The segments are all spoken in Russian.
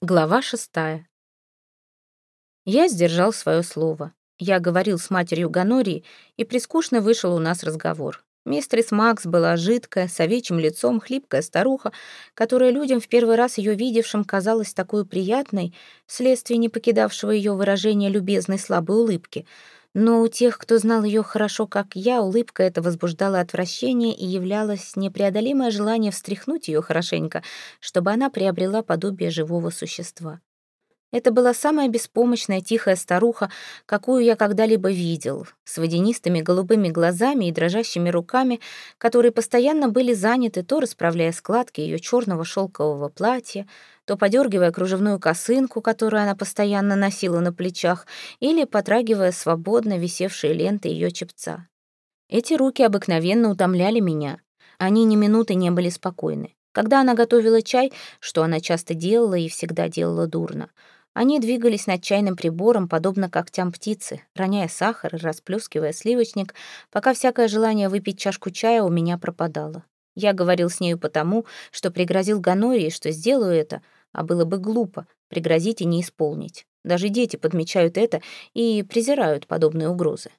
Глава шестая. Я сдержал свое слово. Я говорил с матерью Ганории, и прискучно вышел у нас разговор. Мистрис Макс была жидкая, с овечьим лицом, хлипкая старуха, которая людям в первый раз ее видевшим казалась такой приятной, вследствие не покидавшего ее выражения любезной слабой улыбки — но у тех, кто знал ее хорошо, как я, улыбка эта возбуждала отвращение и являлось непреодолимое желание встряхнуть ее хорошенько, чтобы она приобрела подобие живого существа. Это была самая беспомощная тихая старуха, какую я когда-либо видел, с водянистыми голубыми глазами и дрожащими руками, которые постоянно были заняты то расправляя складки ее черного шелкового платья, то подергивая кружевную косынку, которую она постоянно носила на плечах, или потрагивая свободно висевшие ленты ее чепца. Эти руки обыкновенно утомляли меня. Они ни минуты не были спокойны. Когда она готовила чай, что она часто делала и всегда делала дурно — они двигались над чайным прибором, подобно когтям птицы, роняя сахар и расплескивая сливочник, пока всякое желание выпить чашку чая у меня пропадало. Я говорил с нею потому, что пригрозил Ганории, что сделаю это, а было бы глупо пригрозить и не исполнить. Даже дети подмечают это и презирают подобные угрозы.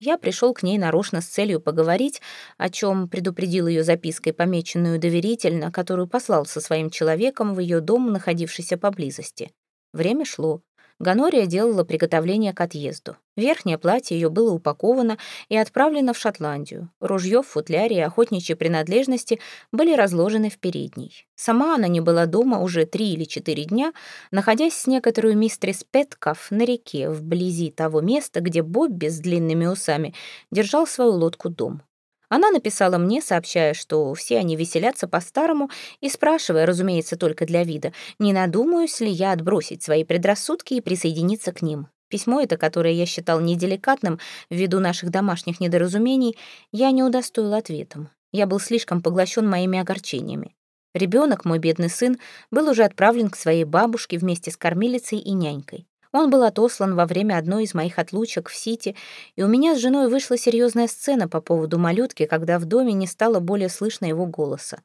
Я пришел к ней нарочно с целью поговорить, о чем предупредил ее запиской, помеченную доверительно, которую послал со своим человеком в ее дом, находившийся поблизости. Время шло. Ганория делала приготовление к отъезду. Верхнее платье ее было упаковано и отправлено в Шотландию. Ружье в футляре и охотничьи принадлежности были разложены в передней. Сама она не была дома уже три или четыре дня, находясь с некоторую мистрис Петков на реке, вблизи того места, где Бобби с длинными усами держал свою лодку дом. Она написала мне, сообщая, что все они веселятся по-старому, и спрашивая, разумеется, только для вида, не надумаюсь ли я отбросить свои предрассудки и присоединиться к ним. Письмо это, которое я считал неделикатным ввиду наших домашних недоразумений, я не удостоил ответом. Я был слишком поглощен моими огорчениями. Ребенок, мой бедный сын, был уже отправлен к своей бабушке вместе с кормилицей и нянькой. Он был отослан во время одной из моих отлучек в Сити, и у меня с женой вышла серьезная сцена по поводу малютки, когда в доме не стало более слышно его голоса.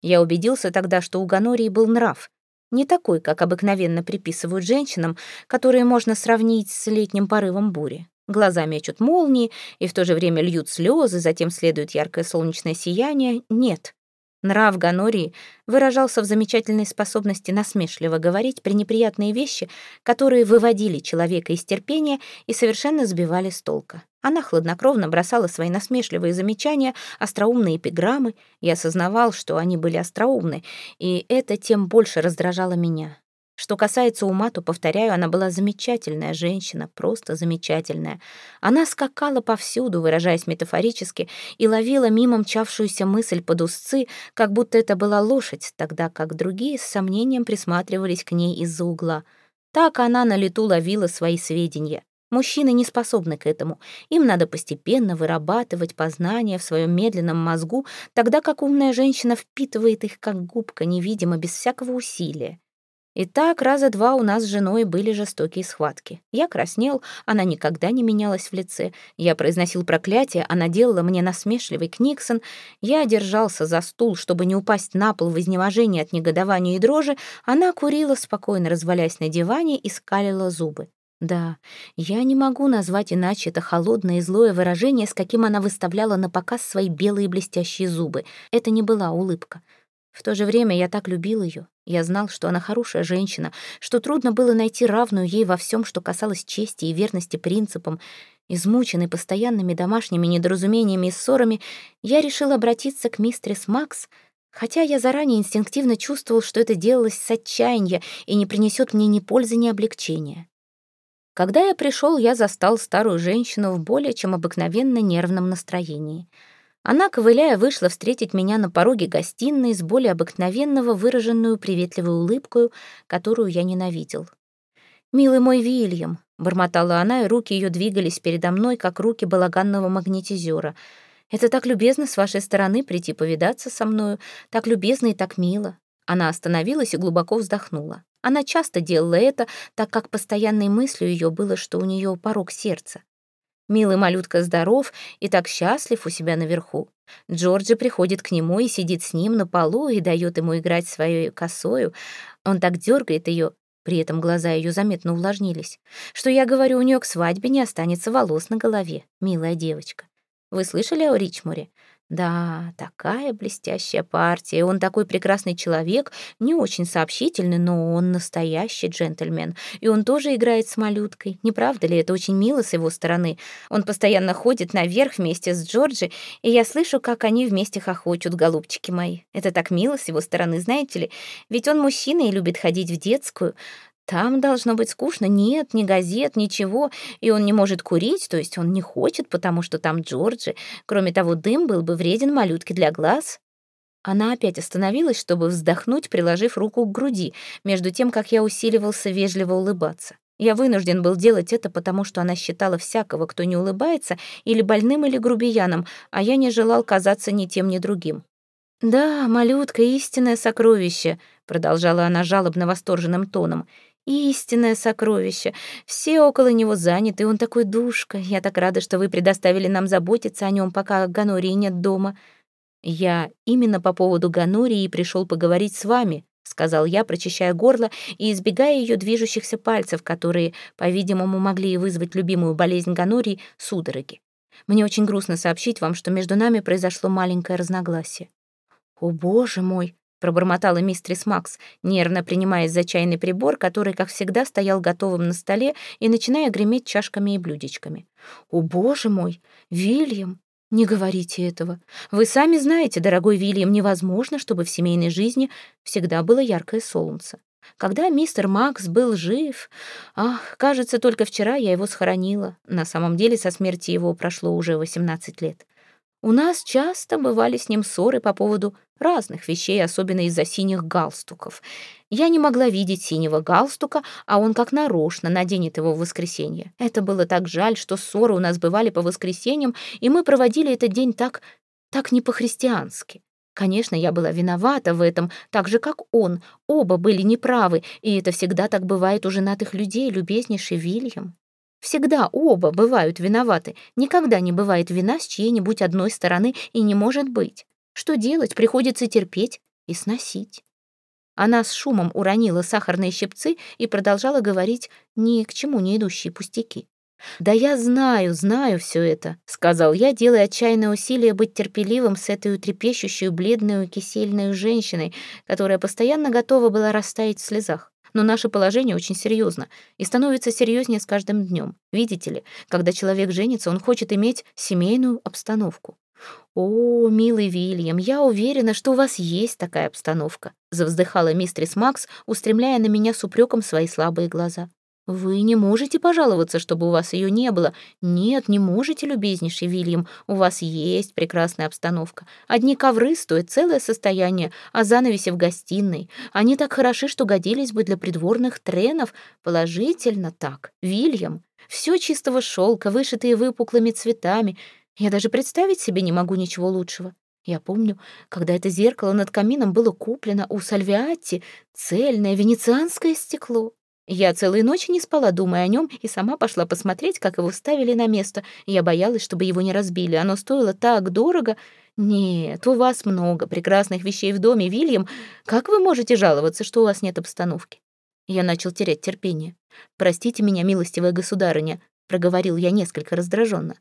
Я убедился тогда, что у Ганории был нрав, не такой, как обыкновенно приписывают женщинам, которые можно сравнить с летним порывом бури. Глаза мечут молнии, и в то же время льют слезы, затем следует яркое солнечное сияние. Нет, Нрав Ганории выражался в замечательной способности насмешливо говорить пренеприятные вещи, которые выводили человека из терпения и совершенно сбивали с толка. Она хладнокровно бросала свои насмешливые замечания, остроумные эпиграммы. Я осознавал, что они были остроумны, и это тем больше раздражало меня. Что касается ума, то, повторяю, она была замечательная женщина, просто замечательная. Она скакала повсюду, выражаясь метафорически, и ловила мимо мчавшуюся мысль под узцы, как будто это была лошадь, тогда как другие с сомнением присматривались к ней из-за угла. Так она на лету ловила свои сведения. Мужчины не способны к этому. Им надо постепенно вырабатывать познания в своем медленном мозгу, тогда как умная женщина впитывает их как губка, невидимо, без всякого усилия. И так раза два у нас с женой были жестокие схватки. Я краснел, она никогда не менялась в лице. Я произносил проклятие, она делала мне насмешливый книксон. Я держался за стул, чтобы не упасть на пол в изнеможении от негодования и дрожи. Она курила, спокойно развалясь на диване, и скалила зубы. Да, я не могу назвать иначе это холодное и злое выражение, с каким она выставляла на показ свои белые блестящие зубы. Это не была улыбка. В то же время я так любил ее. Я знал, что она хорошая женщина, что трудно было найти равную ей во всем, что касалось чести и верности принципам. Измученный постоянными домашними недоразумениями и ссорами, я решил обратиться к мистерис Макс, хотя я заранее инстинктивно чувствовал, что это делалось с отчаяния и не принесет мне ни пользы, ни облегчения. Когда я пришел, я застал старую женщину в более чем обыкновенно нервном настроении — она, ковыляя, вышла встретить меня на пороге гостиной с более обыкновенного выраженную приветливой улыбкой, которую я ненавидел. «Милый мой Вильям», — бормотала она, и руки ее двигались передо мной, как руки балаганного магнетизера. «Это так любезно с вашей стороны прийти повидаться со мною, так любезно и так мило». Она остановилась и глубоко вздохнула. Она часто делала это, так как постоянной мыслью ее было, что у нее порог сердца. Милый малютка здоров и так счастлив у себя наверху. Джорджи приходит к нему и сидит с ним на полу и дает ему играть своей косою. Он так дергает ее, При этом глаза ее заметно увлажнились. Что я говорю, у нее к свадьбе не останется волос на голове, милая девочка. Вы слышали о Ричмуре? Да, такая блестящая партия. Он такой прекрасный человек, не очень сообщительный, но он настоящий джентльмен. И он тоже играет с малюткой. Не правда ли? Это очень мило с его стороны. Он постоянно ходит наверх вместе с Джорджи, и я слышу, как они вместе хохочут, голубчики мои. Это так мило с его стороны, знаете ли? Ведь он мужчина и любит ходить в детскую. Там должно быть скучно. Нет, ни газет, ничего. И он не может курить, то есть он не хочет, потому что там Джорджи. Кроме того, дым был бы вреден малютке для глаз. Она опять остановилась, чтобы вздохнуть, приложив руку к груди, между тем, как я усиливался вежливо улыбаться. Я вынужден был делать это, потому что она считала всякого, кто не улыбается, или больным, или грубияном, а я не желал казаться ни тем, ни другим. «Да, малютка, истинное сокровище», — продолжала она жалобно восторженным тоном, — Истинное сокровище. Все около него заняты, он такой душка. Я так рада, что вы предоставили нам заботиться о нем, пока Ганории нет дома. Я именно по поводу Ганории пришел поговорить с вами, сказал я, прочищая горло и избегая ее движущихся пальцев, которые, по-видимому, могли вызвать любимую болезнь Ганории — судороги. Мне очень грустно сообщить вам, что между нами произошло маленькое разногласие. «О, боже мой!» Пробормотала мистрис Макс, нервно принимаясь за чайный прибор, который, как всегда, стоял готовым на столе и начиная греметь чашками и блюдечками. «О, боже мой! Вильям! Не говорите этого. Вы сами знаете, дорогой Вильям, невозможно, чтобы в семейной жизни всегда было яркое солнце. Когда мистер Макс был жив... Ах, кажется, только вчера я его схоронила. На самом деле, со смерти его прошло уже 18 лет. У нас часто бывали с ним ссоры по поводу разных вещей, особенно из-за синих галстуков. Я не могла видеть синего галстука, а он как нарочно наденет его в воскресенье. Это было так жаль, что ссоры у нас бывали по воскресеньям, и мы проводили этот день так, так не по-христиански. Конечно, я была виновата в этом, так же, как он. Оба были неправы, и это всегда так бывает у женатых людей, любезнейший Вильям. Всегда оба бывают виноваты. Никогда не бывает вина с чьей-нибудь одной стороны и не может быть. Что делать? Приходится терпеть и сносить. Она с шумом уронила сахарные щипцы и продолжала говорить ни к чему не идущие пустяки. «Да я знаю, знаю все это», — сказал я, делая отчаянное усилие быть терпеливым с этой утрепещущей, бледной, кисельной женщиной, которая постоянно готова была растаять в слезах. Но наше положение очень серьезно и становится серьезнее с каждым днем. Видите ли, когда человек женится, он хочет иметь семейную обстановку. «О, милый Вильям, я уверена, что у вас есть такая обстановка», завздыхала мистрис Макс, устремляя на меня с упреком свои слабые глаза. «Вы не можете пожаловаться, чтобы у вас ее не было. Нет, не можете, любезнейший Вильям. У вас есть прекрасная обстановка. Одни ковры стоят целое состояние, а занавеси в гостиной. Они так хороши, что годились бы для придворных тренов. Положительно так. Вильям. Все чистого шелка, вышитые выпуклыми цветами. Я даже представить себе не могу ничего лучшего. Я помню, когда это зеркало над камином было куплено у Сальвиатти, цельное венецианское стекло. Я целые ночи не спала, думая о нем, и сама пошла посмотреть, как его ставили на место. Я боялась, чтобы его не разбили. Оно стоило так дорого. Нет, у вас много прекрасных вещей в доме, Вильям. Как вы можете жаловаться, что у вас нет обстановки? Я начал терять терпение. Простите меня, милостивая государыня, проговорил я несколько раздраженно.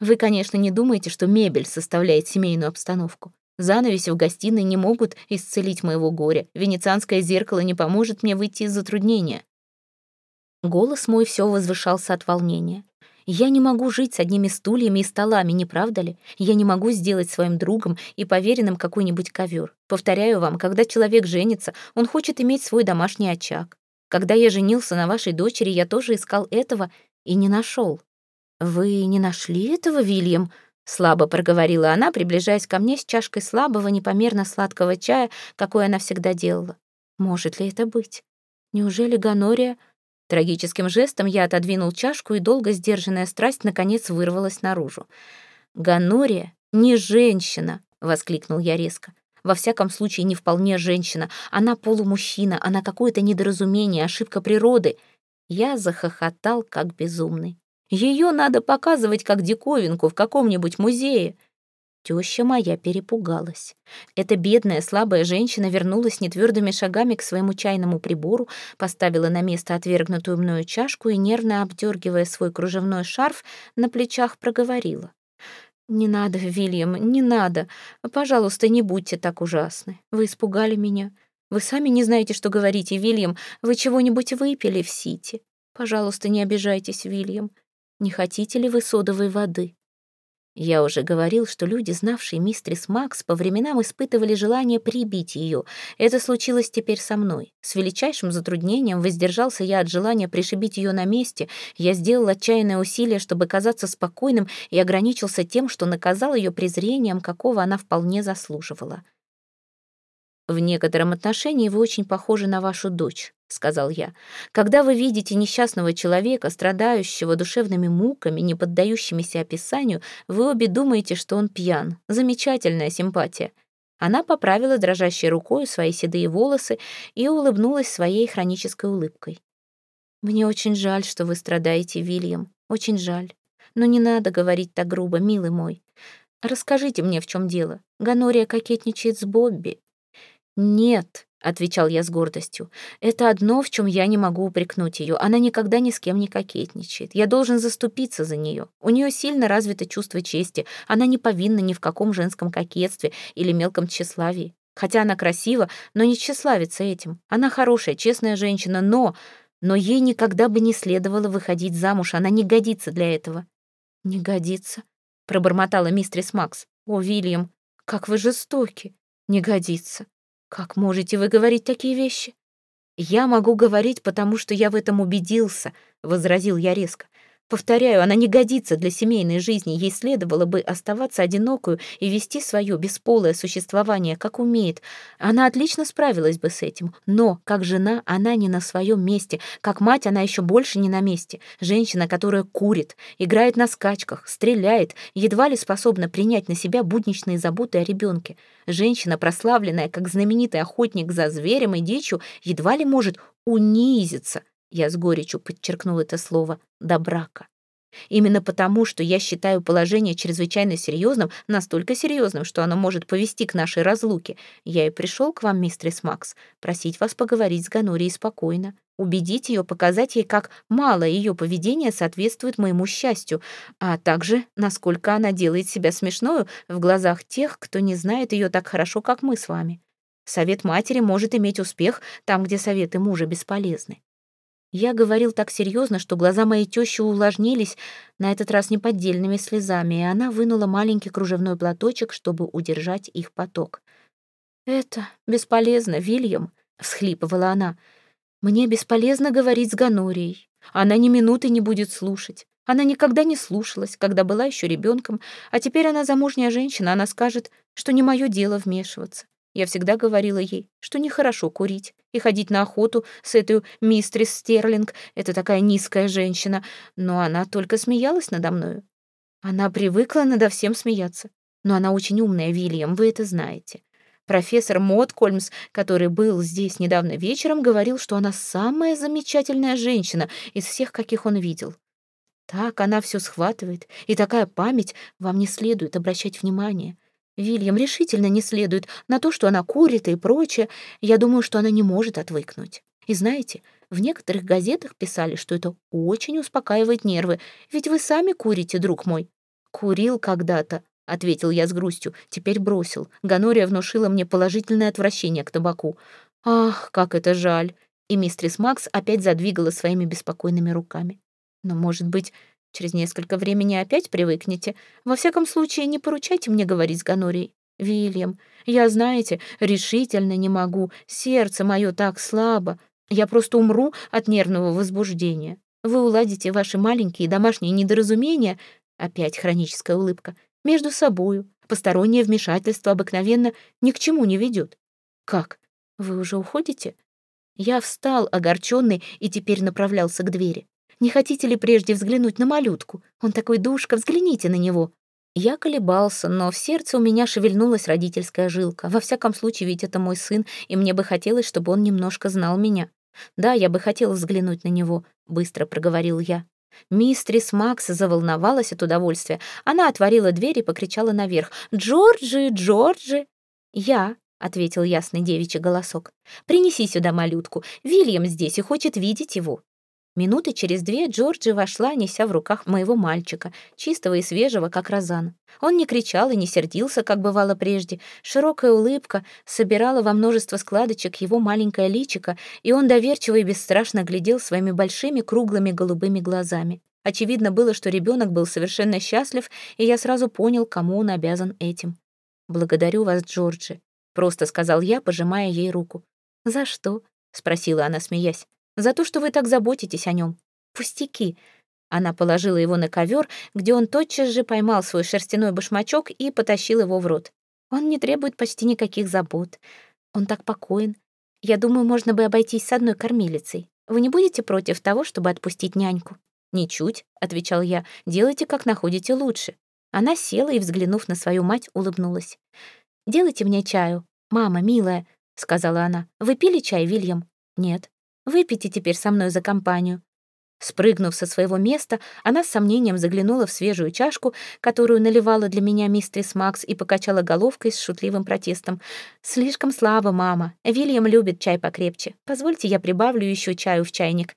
Вы, конечно, не думаете, что мебель составляет семейную обстановку. Занавеси в гостиной не могут исцелить моего горя. Венецианское зеркало не поможет мне выйти из затруднения. Голос мой все возвышался от волнения. Я не могу жить с одними стульями и столами, не правда ли? Я не могу сделать своим другом и поверенным какой-нибудь ковер. Повторяю вам, когда человек женится, он хочет иметь свой домашний очаг. Когда я женился на вашей дочери, я тоже искал этого и не нашел. Вы не нашли этого, Вильям? Слабо проговорила она, приближаясь ко мне с чашкой слабого, непомерно сладкого чая, какой она всегда делала. Может ли это быть? Неужели Ганория Трагическим жестом я отодвинул чашку, и долго сдержанная страсть наконец вырвалась наружу. «Ганория не женщина!» — воскликнул я резко. «Во всяком случае, не вполне женщина. Она полумужчина, она какое-то недоразумение, ошибка природы». Я захохотал, как безумный. Ее надо показывать как диковинку в каком-нибудь музее. Теща моя перепугалась. Эта бедная, слабая женщина вернулась нетвердыми шагами к своему чайному прибору, поставила на место отвергнутую мною чашку и, нервно обдергивая свой кружевной шарф, на плечах проговорила. «Не надо, Вильям, не надо. Пожалуйста, не будьте так ужасны. Вы испугали меня. Вы сами не знаете, что говорите, Вильям. Вы чего-нибудь выпили в Сити. Пожалуйста, не обижайтесь, Вильям. Не хотите ли вы содовой воды?» Я уже говорил, что люди, знавшие мистрис Макс, по временам испытывали желание прибить ее. Это случилось теперь со мной. С величайшим затруднением воздержался я от желания пришибить ее на месте. Я сделал отчаянное усилие, чтобы казаться спокойным, и ограничился тем, что наказал ее презрением, какого она вполне заслуживала. В некотором отношении вы очень похожи на вашу дочь сказал я. «Когда вы видите несчастного человека, страдающего душевными муками, не поддающимися описанию, вы обе думаете, что он пьян. Замечательная симпатия». Она поправила дрожащей рукой свои седые волосы и улыбнулась своей хронической улыбкой. «Мне очень жаль, что вы страдаете, Вильям. Очень жаль. Но не надо говорить так грубо, милый мой. Расскажите мне, в чем дело. Ганория кокетничает с Бобби». «Нет», отвечал я с гордостью. Это одно, в чем я не могу упрекнуть ее. Она никогда ни с кем не кокетничает. Я должен заступиться за нее. У нее сильно развито чувство чести. Она не повинна ни в каком женском кокетстве или мелком тщеславии. Хотя она красива, но не тщеславится этим. Она хорошая, честная женщина, но... Но ей никогда бы не следовало выходить замуж. Она не годится для этого. «Не годится», — пробормотала мистрис Макс. «О, Вильям, как вы жестоки! Не годится. «Как можете вы говорить такие вещи?» «Я могу говорить, потому что я в этом убедился», — возразил я резко. Повторяю, она не годится для семейной жизни, ей следовало бы оставаться одинокую и вести свое бесполое существование, как умеет. Она отлично справилась бы с этим, но, как жена, она не на своем месте, как мать она еще больше не на месте. Женщина, которая курит, играет на скачках, стреляет, едва ли способна принять на себя будничные заботы о ребенке. Женщина, прославленная как знаменитый охотник за зверем и дичью, едва ли может унизиться — я с горечью подчеркнул это слово, до брака. Именно потому, что я считаю положение чрезвычайно серьезным, настолько серьезным, что оно может повести к нашей разлуке, я и пришел к вам, мистерис Макс, просить вас поговорить с Ганорией спокойно, убедить ее, показать ей, как мало ее поведение соответствует моему счастью, а также, насколько она делает себя смешною в глазах тех, кто не знает ее так хорошо, как мы с вами. Совет матери может иметь успех там, где советы мужа бесполезны. Я говорил так серьезно, что глаза моей тещи увлажнились, на этот раз неподдельными слезами, и она вынула маленький кружевной платочек, чтобы удержать их поток. «Это бесполезно, Вильям», — всхлипывала она. «Мне бесполезно говорить с Ганорией. Она ни минуты не будет слушать. Она никогда не слушалась, когда была еще ребенком, а теперь она замужняя женщина, она скажет, что не мое дело вмешиваться. Я всегда говорила ей, что нехорошо курить и ходить на охоту с этой мистрис Стерлинг. Это такая низкая женщина. Но она только смеялась надо мною. Она привыкла надо всем смеяться. Но она очень умная, Вильям, вы это знаете. Профессор Моткольмс, который был здесь недавно вечером, говорил, что она самая замечательная женщина из всех, каких он видел. Так она все схватывает, и такая память, вам не следует обращать внимание. Вильям решительно не следует на то, что она курит и прочее. Я думаю, что она не может отвыкнуть. И знаете, в некоторых газетах писали, что это очень успокаивает нервы, ведь вы сами курите, друг мой. Курил когда-то, — ответил я с грустью, теперь бросил. Ганория внушила мне положительное отвращение к табаку. Ах, как это жаль. И мистрис Макс опять задвигала своими беспокойными руками. Но, может быть, Через несколько времени опять привыкнете. Во всяком случае, не поручайте мне говорить с Ганорией. Вильям, я, знаете, решительно не могу. Сердце мое так слабо. Я просто умру от нервного возбуждения. Вы уладите ваши маленькие домашние недоразумения, опять хроническая улыбка, между собою. Постороннее вмешательство обыкновенно ни к чему не ведет. Как? Вы уже уходите? Я встал, огорченный, и теперь направлялся к двери. Не хотите ли прежде взглянуть на малютку? Он такой душка, взгляните на него». Я колебался, но в сердце у меня шевельнулась родительская жилка. Во всяком случае, ведь это мой сын, и мне бы хотелось, чтобы он немножко знал меня. «Да, я бы хотел взглянуть на него», — быстро проговорил я. Мистрис Макс заволновалась от удовольствия. Она отворила дверь и покричала наверх. «Джорджи! Джорджи!» «Я!» — ответил ясный девичий голосок. «Принеси сюда малютку. Вильям здесь и хочет видеть его». Минуты через две Джорджи вошла, неся в руках моего мальчика, чистого и свежего, как розан. Он не кричал и не сердился, как бывало прежде. Широкая улыбка собирала во множество складочек его маленькое личико, и он доверчиво и бесстрашно глядел своими большими круглыми голубыми глазами. Очевидно было, что ребенок был совершенно счастлив, и я сразу понял, кому он обязан этим. «Благодарю вас, Джорджи», — просто сказал я, пожимая ей руку. «За что?» — спросила она, смеясь. За то, что вы так заботитесь о нем. Пустяки». Она положила его на ковер, где он тотчас же поймал свой шерстяной башмачок и потащил его в рот. Он не требует почти никаких забот. Он так покоен. Я думаю, можно бы обойтись с одной кормилицей. Вы не будете против того, чтобы отпустить няньку? «Ничуть», — отвечал я, — «делайте, как находите лучше». Она села и, взглянув на свою мать, улыбнулась. «Делайте мне чаю, мама, милая», — сказала она. «Вы пили чай, Вильям?» «Нет». Выпейте теперь со мной за компанию». Спрыгнув со своего места, она с сомнением заглянула в свежую чашку, которую наливала для меня мистерис Макс, и покачала головкой с шутливым протестом. «Слишком слабо, мама. Вильям любит чай покрепче. Позвольте, я прибавлю еще чаю в чайник».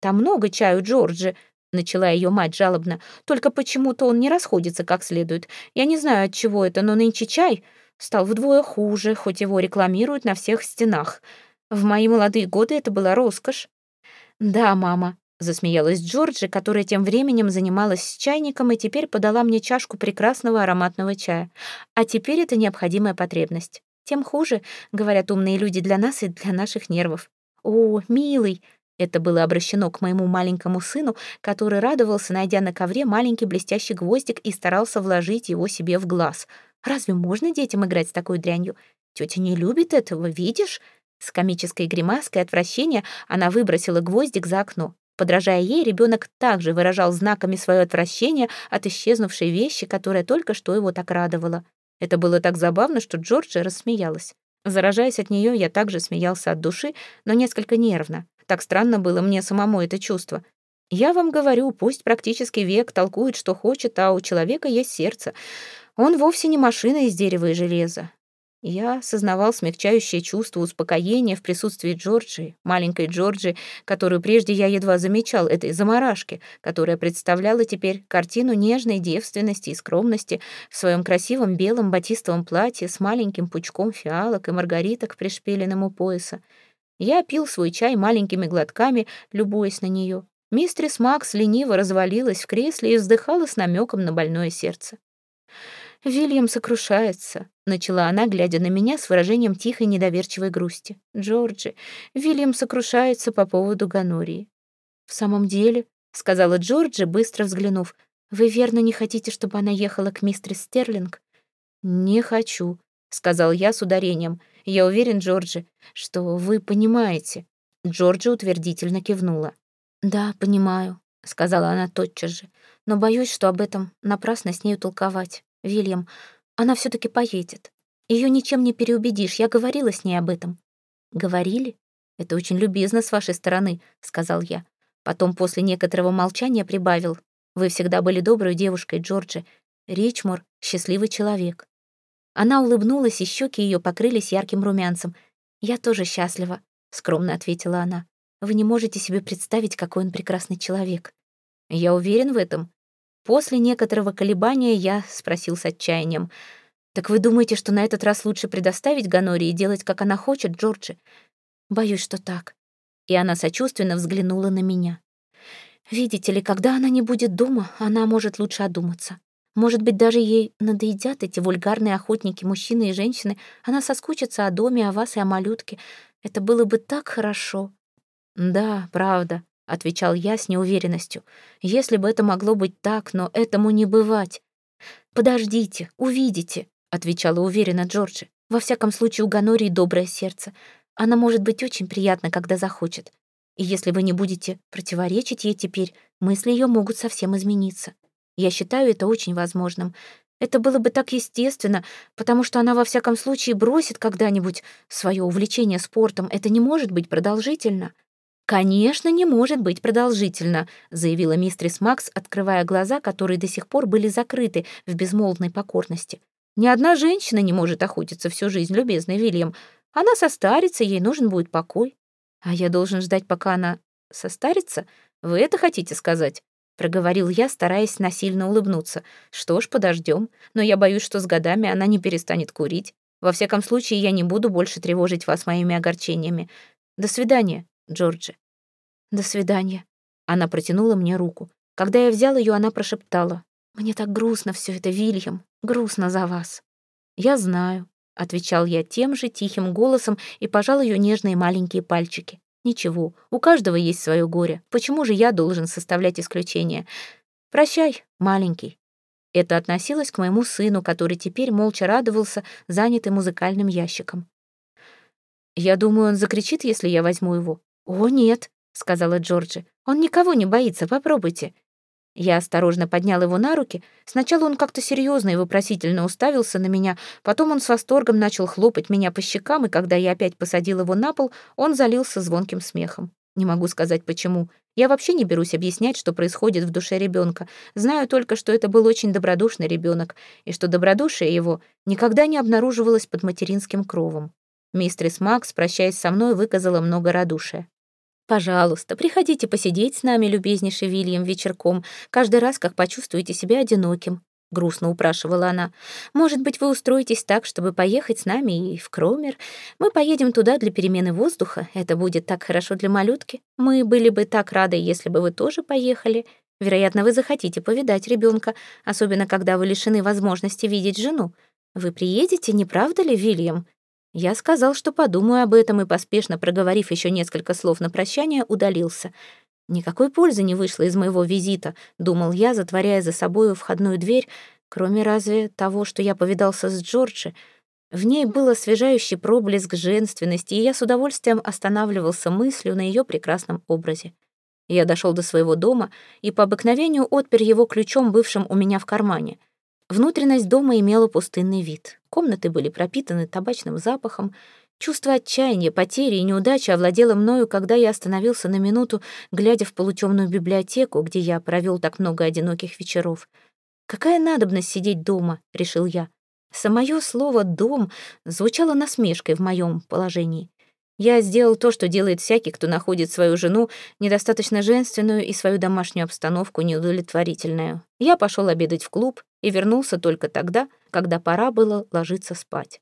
«Там много чаю, Джорджи», — начала ее мать жалобно. «Только почему-то он не расходится как следует. Я не знаю, от чего это, но нынче чай стал вдвое хуже, хоть его рекламируют на всех стенах». В мои молодые годы это была роскошь. Да, мама, засмеялась Джорджи, которая тем временем занималась с чайником и теперь подала мне чашку прекрасного ароматного чая. А теперь это необходимая потребность. Тем хуже, говорят умные люди, для нас и для наших нервов. О, милый, это было обращено к моему маленькому сыну, который радовался, найдя на ковре маленький блестящий гвоздик и старался вложить его себе в глаз. Разве можно детям играть с такой дрянью? Тетя не любит этого, видишь? С комической гримаской отвращения она выбросила гвоздик за окно. Подражая ей, ребенок также выражал знаками свое отвращение от исчезнувшей вещи, которая только что его так радовала. Это было так забавно, что Джорджи рассмеялась. Заражаясь от нее, я также смеялся от души, но несколько нервно. Так странно было мне самому это чувство. Я вам говорю, пусть практически век толкует, что хочет, а у человека есть сердце. Он вовсе не машина из дерева и железа. Я осознавал смягчающее чувство успокоения в присутствии Джорджи, маленькой Джорджи, которую прежде я едва замечал, этой заморашки, которая представляла теперь картину нежной девственности и скромности в своем красивом белом батистовом платье с маленьким пучком фиалок и маргариток, пришпиленным у пояса. Я пил свой чай маленькими глотками, любуясь на нее. Мистрис Макс лениво развалилась в кресле и вздыхала с намеком на больное сердце. «Вильям сокрушается», — начала она, глядя на меня с выражением тихой недоверчивой грусти. «Джорджи, Вильям сокрушается по поводу Ганории». «В самом деле», — сказала Джорджи, быстро взглянув, «вы верно не хотите, чтобы она ехала к мистерис Стерлинг?» «Не хочу», — сказал я с ударением. «Я уверен, Джорджи, что вы понимаете». Джорджи утвердительно кивнула. «Да, понимаю», — сказала она тотчас же, «но боюсь, что об этом напрасно с нею толковать. Вильям, она все таки поедет. Ее ничем не переубедишь, я говорила с ней об этом». «Говорили? Это очень любезно с вашей стороны», — сказал я. Потом после некоторого молчания прибавил. «Вы всегда были доброй девушкой, Джорджи. Ричмор — счастливый человек». Она улыбнулась, и щеки ее покрылись ярким румянцем. «Я тоже счастлива», — скромно ответила она. «Вы не можете себе представить, какой он прекрасный человек». «Я уверен в этом», После некоторого колебания я спросил с отчаянием. «Так вы думаете, что на этот раз лучше предоставить Ганори и делать, как она хочет, Джорджи?» «Боюсь, что так». И она сочувственно взглянула на меня. «Видите ли, когда она не будет дома, она может лучше одуматься. Может быть, даже ей надоедят эти вульгарные охотники, мужчины и женщины. Она соскучится о доме, о вас и о малютке. Это было бы так хорошо». «Да, правда», отвечал я с неуверенностью. Если бы это могло быть так, но этому не бывать. Подождите, увидите, отвечала уверенно Джорджи. Во всяком случае, у Ганории доброе сердце. Она может быть очень приятна, когда захочет. И если вы не будете противоречить ей теперь, мысли ее могут совсем измениться. Я считаю это очень возможным. Это было бы так естественно, потому что она во всяком случае бросит когда-нибудь свое увлечение спортом. Это не может быть продолжительно. «Конечно, не может быть продолжительно», заявила мистрис Макс, открывая глаза, которые до сих пор были закрыты в безмолвной покорности. «Ни одна женщина не может охотиться всю жизнь, любезный Вильям. Она состарится, ей нужен будет покой. А я должен ждать, пока она состарится? Вы это хотите сказать?» проговорил я, стараясь насильно улыбнуться. «Что ж, подождем. Но я боюсь, что с годами она не перестанет курить. Во всяком случае, я не буду больше тревожить вас моими огорчениями. До свидания, Джорджи». «До свидания». Она протянула мне руку. Когда я взял ее, она прошептала. «Мне так грустно все это, Вильям. Грустно за вас». «Я знаю», — отвечал я тем же тихим голосом и пожал ее нежные маленькие пальчики. Ничего, у каждого есть свое горе. Почему же я должен составлять исключение? Прощай, маленький. Это относилось к моему сыну, который теперь молча радовался, занятый музыкальным ящиком. «Я думаю, он закричит, если я возьму его». «О, нет», — сказала Джорджи. «Он никого не боится, попробуйте. Я осторожно поднял его на руки. Сначала он как-то серьезно и вопросительно уставился на меня, потом он с восторгом начал хлопать меня по щекам, и когда я опять посадил его на пол, он залился звонким смехом. Не могу сказать почему. Я вообще не берусь объяснять, что происходит в душе ребенка. Знаю только, что это был очень добродушный ребенок, и что добродушие его никогда не обнаруживалось под материнским кровом. Мистрис Макс, прощаясь со мной, выказала много радушия. Пожалуйста, приходите посидеть с нами, любезнейший Вильям, вечерком, каждый раз, как почувствуете себя одиноким», — грустно упрашивала она. «Может быть, вы устроитесь так, чтобы поехать с нами и в Кромер? Мы поедем туда для перемены воздуха. Это будет так хорошо для малютки. Мы были бы так рады, если бы вы тоже поехали. Вероятно, вы захотите повидать ребенка, особенно когда вы лишены возможности видеть жену. Вы приедете, не правда ли, Вильям?» Я сказал, что подумаю об этом, и, поспешно проговорив еще несколько слов на прощание, удалился. Никакой пользы не вышло из моего визита, думал я, затворяя за собою входную дверь, кроме разве того, что я повидался с Джорджи. В ней был освежающий проблеск женственности, и я с удовольствием останавливался мыслью на ее прекрасном образе. Я дошел до своего дома и по обыкновению отпер его ключом, бывшим у меня в кармане. Внутренность дома имела пустынный вид. Комнаты были пропитаны табачным запахом. Чувство отчаяния, потери и неудачи овладело мною, когда я остановился на минуту, глядя в полутемную библиотеку, где я провел так много одиноких вечеров. «Какая надобность сидеть дома?» — решил я. Самое слово «дом» звучало насмешкой в моем положении. Я сделал то, что делает всякий, кто находит свою жену недостаточно женственную и свою домашнюю обстановку неудовлетворительную. Я пошел обедать в клуб и вернулся только тогда, когда пора было ложиться спать.